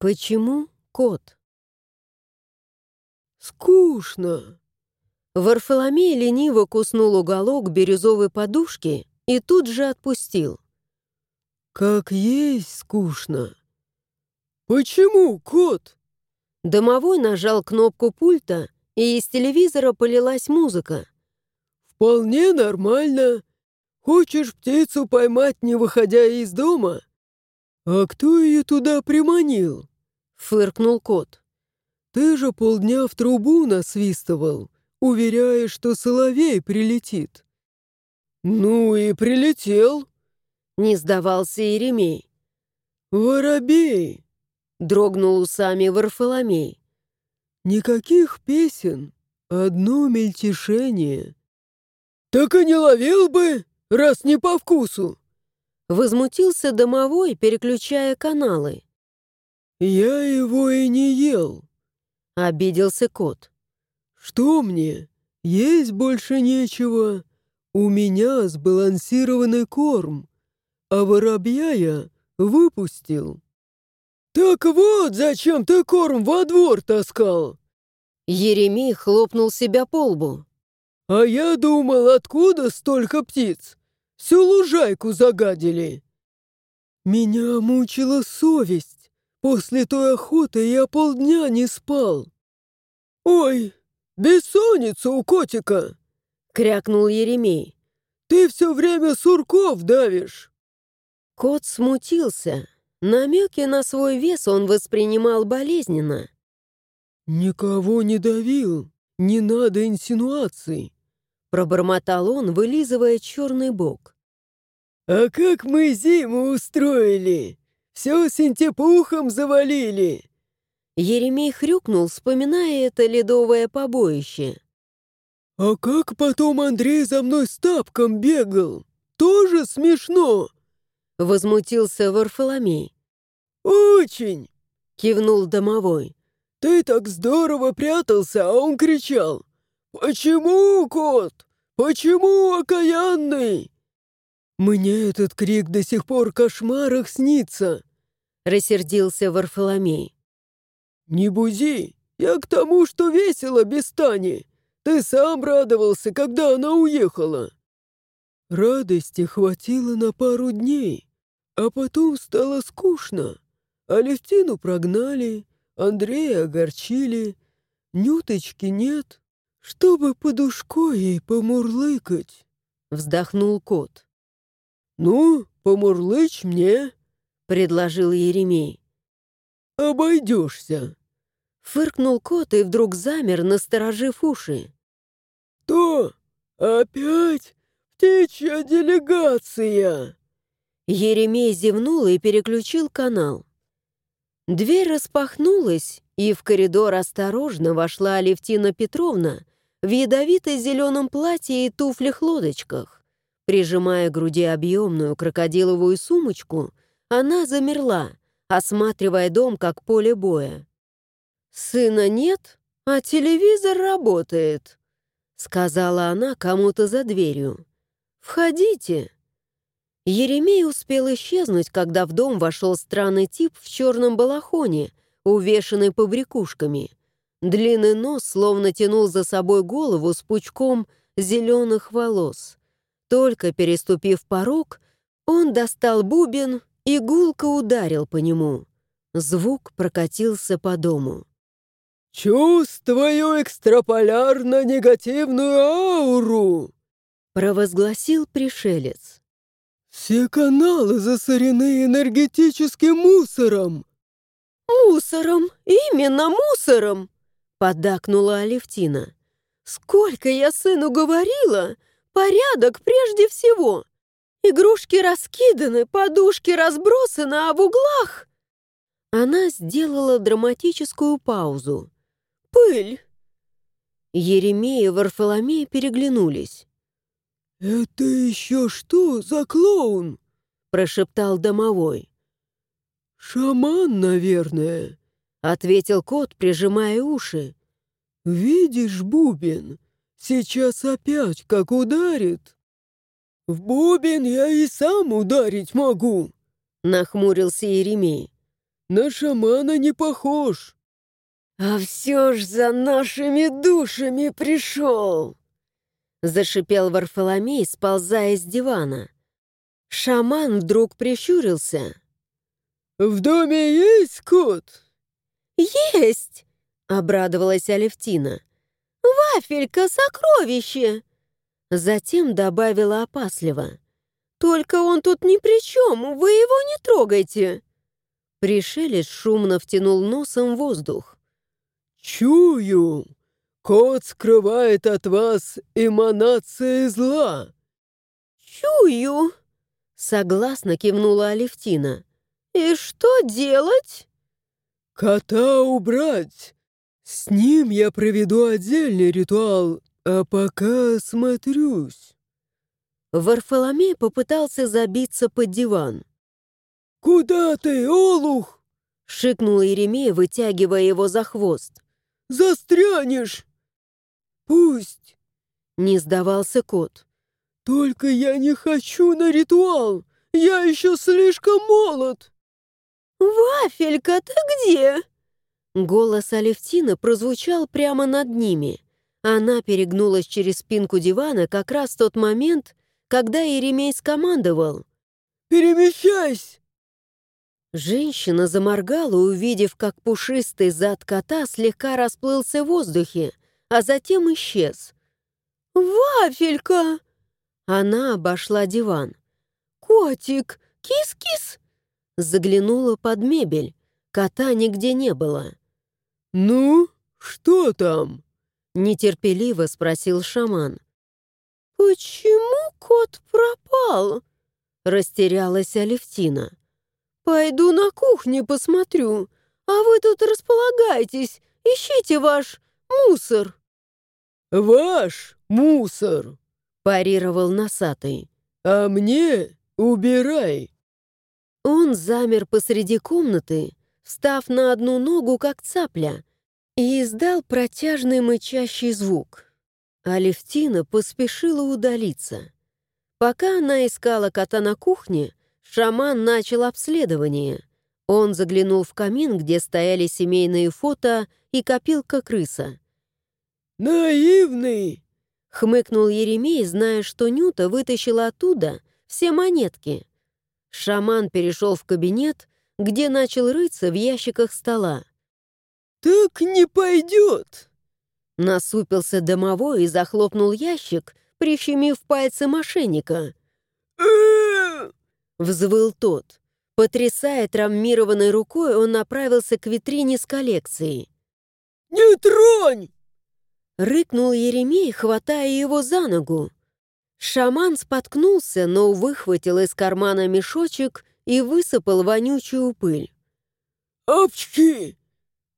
Почему кот? «Скучно!» Варфоломей лениво куснул уголок бирюзовой подушки и тут же отпустил. «Как есть скучно!» «Почему, кот?» Домовой нажал кнопку пульта, и из телевизора полилась музыка. «Вполне нормально. Хочешь птицу поймать, не выходя из дома? А кто ее туда приманил?» — фыркнул кот. «Ты же полдня в трубу насвистывал, уверяя, что соловей прилетит». «Ну и прилетел», — не сдавался Еремей. «Воробей!» — дрогнул усами Варфоломей. «Никаких песен, одно мельтешение». «Так и не ловил бы, раз не по вкусу!» Возмутился домовой, переключая каналы. «Я его и не ел», — обиделся кот. «Что мне? Есть больше нечего. У меня сбалансированный корм, а воробья я выпустил». «Так вот, зачем ты корм во двор таскал?» Еремей хлопнул себя по лбу. «А я думал, откуда столько птиц? Всю лужайку загадили!» Меня мучила совесть. После той охоты я полдня не спал. «Ой, бессонница у котика!» — крякнул Еремей. «Ты все время сурков давишь!» Кот смутился. Намеки на свой вес он воспринимал болезненно. «Никого не давил, не надо инсинуаций», — пробормотал он, вылизывая черный бок. «А как мы зиму устроили? Все синтепухом завалили!» Еремей хрюкнул, вспоминая это ледовое побоище. «А как потом Андрей за мной с тапком бегал? Тоже смешно!» Возмутился Варфоломей. «Очень!» — кивнул домовой. «Ты так здорово прятался, а он кричал. Почему, кот? Почему, окаянный?» «Мне этот крик до сих пор в кошмарах снится!» — рассердился Варфоломей. «Не бузи! Я к тому, что весело без Тани! Ты сам радовался, когда она уехала!» Радости хватило на пару дней. А потом стало скучно. Алевтину прогнали, Андрея огорчили, Нюточки нет, чтобы подушкой ей помурлыкать. Вздохнул кот. «Ну, помурлычь мне», — предложил Еремей. «Обойдешься». Фыркнул кот и вдруг замер, насторожив уши. «То опять птичья делегация!» Еремей зевнул и переключил канал. Дверь распахнулась, и в коридор осторожно вошла Алевтина Петровна в ядовито-зеленом платье и туфлях-лодочках. Прижимая к груди объемную крокодиловую сумочку, она замерла, осматривая дом как поле боя. «Сына нет, а телевизор работает», — сказала она кому-то за дверью. «Входите». Еремей успел исчезнуть, когда в дом вошел странный тип в черном балахоне, увешанный побрякушками. Длинный нос словно тянул за собой голову с пучком зеленых волос. Только переступив порог, он достал бубен и гулко ударил по нему. Звук прокатился по дому. «Чувствую экстраполярно-негативную ауру!» провозгласил пришелец. «Все каналы засорены энергетическим мусором!» «Мусором! Именно мусором!» — поддакнула Алевтина. «Сколько я сыну говорила! Порядок прежде всего! Игрушки раскиданы, подушки разбросаны, а в углах...» Она сделала драматическую паузу. «Пыль!» Еремей и Варфоломей переглянулись. «Это еще что за клоун?» — прошептал домовой. «Шаман, наверное», — ответил кот, прижимая уши. «Видишь, бубен, сейчас опять как ударит». «В бубен я и сам ударить могу», — нахмурился Еремей. на шамана не похож». «А все ж за нашими душами пришел!» Зашипел Варфоломей, сползая с дивана. Шаман вдруг прищурился. «В доме есть кот?» «Есть!» — обрадовалась Алевтина. «Вафелька, сокровище!» Затем добавила опасливо. «Только он тут ни при чем, вы его не трогайте!» Пришелец шумно втянул носом воздух. «Чую! Кот скрывает от вас эманации зла!» «Чую!» — согласно кивнула Алевтина. «И что делать?» «Кота убрать! С ним я проведу отдельный ритуал, а пока смотрюсь». Варфоломей попытался забиться под диван. «Куда ты, Олух?» — шикнул Еремей, вытягивая его за хвост. «Застрянешь!» «Пусть!» — не сдавался кот. «Только я не хочу на ритуал! Я еще слишком молод!» «Вафелька, ты где?» Голос Алевтины прозвучал прямо над ними. Она перегнулась через спинку дивана как раз в тот момент, когда Еремей скомандовал. «Перемещайся!» Женщина заморгала, увидев, как пушистый зад кота слегка расплылся в воздухе, а затем исчез. «Вафелька!» Она обошла диван. «Котик, кис-кис!» Заглянула под мебель. Кота нигде не было. «Ну, что там?» Нетерпеливо спросил шаман. «Почему кот пропал?» Растерялась Алевтина. «Пойду на кухню посмотрю, а вы тут располагайтесь, ищите ваш мусор». «Ваш мусор!» — парировал носатый. «А мне убирай!» Он замер посреди комнаты, встав на одну ногу, как цапля, и издал протяжный мычащий звук. Алевтина поспешила удалиться. Пока она искала кота на кухне, шаман начал обследование. Он заглянул в камин, где стояли семейные фото и копилка крыса. «Наивный!» — хмыкнул Еремей, зная, что Нюта вытащила оттуда все монетки. Шаман перешел в кабинет, где начал рыться в ящиках стола. «Так не пойдет!» Насупился домовой и захлопнул ящик, прищемив пальцы мошенника. Взвыл тот. Потрясая травмированной рукой, он направился к витрине с коллекцией. «Не тронь!» Рыкнул Еремей, хватая его за ногу. Шаман споткнулся, но выхватил из кармана мешочек и высыпал вонючую пыль. «Апчки!»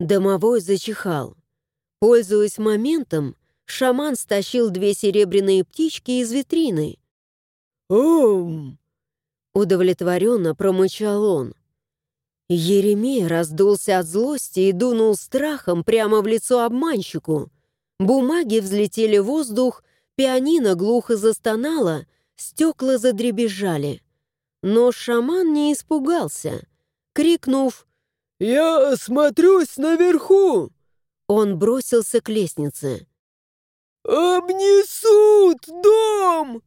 Домовой зачихал. Пользуясь моментом, шаман стащил две серебряные птички из витрины. «Ом!» Удовлетворенно промычал он. Еремей раздулся от злости и дунул страхом прямо в лицо обманщику. Бумаги взлетели в воздух, пианино глухо застонало, стекла задребезжали. Но шаман не испугался. Крикнув «Я осмотрюсь наверху!» Он бросился к лестнице. «Обнесут дом!»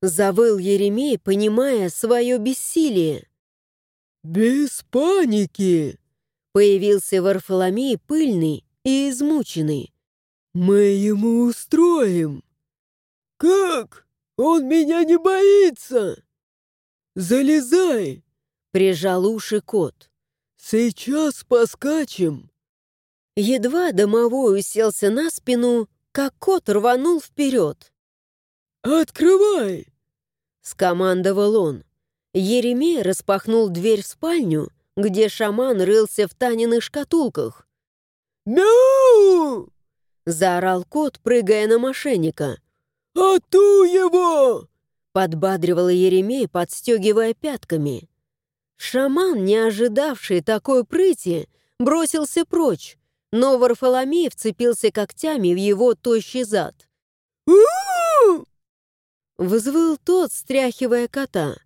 Завыл Еремей, понимая свое бессилие. «Без паники!» Появился Варфоломей пыльный и измученный. «Мы ему устроим!» «Как? Он меня не боится!» «Залезай!» — прижал уши кот. «Сейчас поскачем!» Едва домовой уселся на спину, как кот рванул вперед. «Открывай!» — скомандовал он. Еремей распахнул дверь в спальню, где шаман рылся в Таниных шкатулках. «Мяу!» — заорал кот, прыгая на мошенника. «Ату его!» — подбадривал Еремей, подстегивая пятками. Шаман, не ожидавший такой прыти, бросился прочь, но Варфоломей вцепился когтями в его тощий зад. Взвыл тот, стряхивая кота.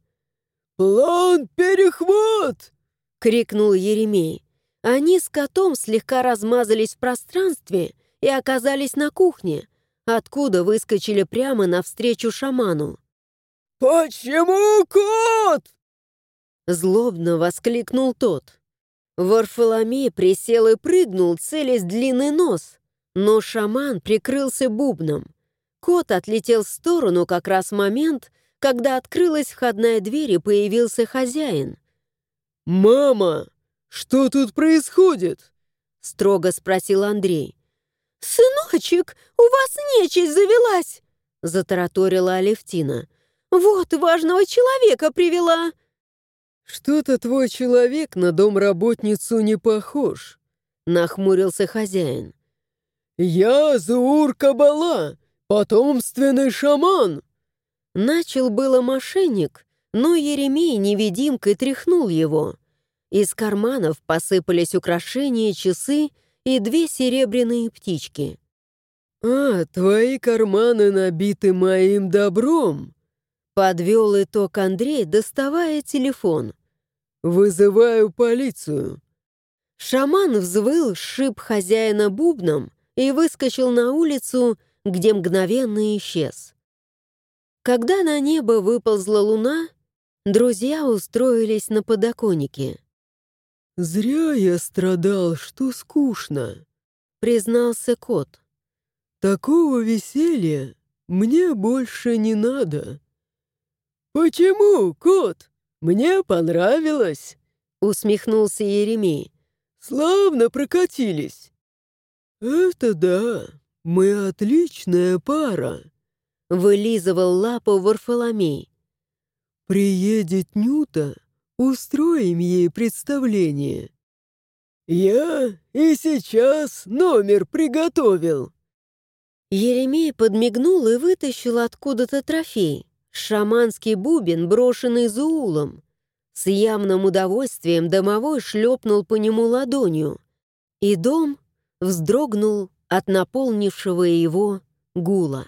«План перехват! крикнул Еремей. Они с котом слегка размазались в пространстве и оказались на кухне, откуда выскочили прямо навстречу шаману. «Почему кот?» Злобно воскликнул тот. Варфоломей присел и прыгнул, целясь длинный нос, но шаман прикрылся бубном. Кот отлетел в сторону как раз в момент, когда открылась входная дверь и появился хозяин. «Мама, что тут происходит?» — строго спросил Андрей. «Сыночек, у вас нечисть завелась!» — затараторила Алевтина. «Вот важного человека привела!» «Что-то твой человек на домработницу не похож», — нахмурился хозяин. «Я Заур Кабала, потомственный шаман!» Начал было мошенник, но Еремей невидимкой тряхнул его. Из карманов посыпались украшения, часы и две серебряные птички. «А, твои карманы набиты моим добром!» Подвел итог Андрей, доставая телефон. «Вызываю полицию!» Шаман взвыл, сшиб хозяина бубном и выскочил на улицу, где мгновенно исчез. Когда на небо выползла луна, друзья устроились на подоконнике. «Зря я страдал, что скучно», — признался кот. «Такого веселья мне больше не надо». «Почему, кот? Мне понравилось», — усмехнулся Еремей. «Славно прокатились». «Это да, мы отличная пара», — вылизывал лапу Варфоломей. «Приедет Нюта, устроим ей представление». «Я и сейчас номер приготовил». Еремей подмигнул и вытащил откуда-то трофей. Шаманский бубен, брошенный Зуулом. С явным удовольствием домовой шлепнул по нему ладонью, и дом вздрогнул от наполнившего его гула.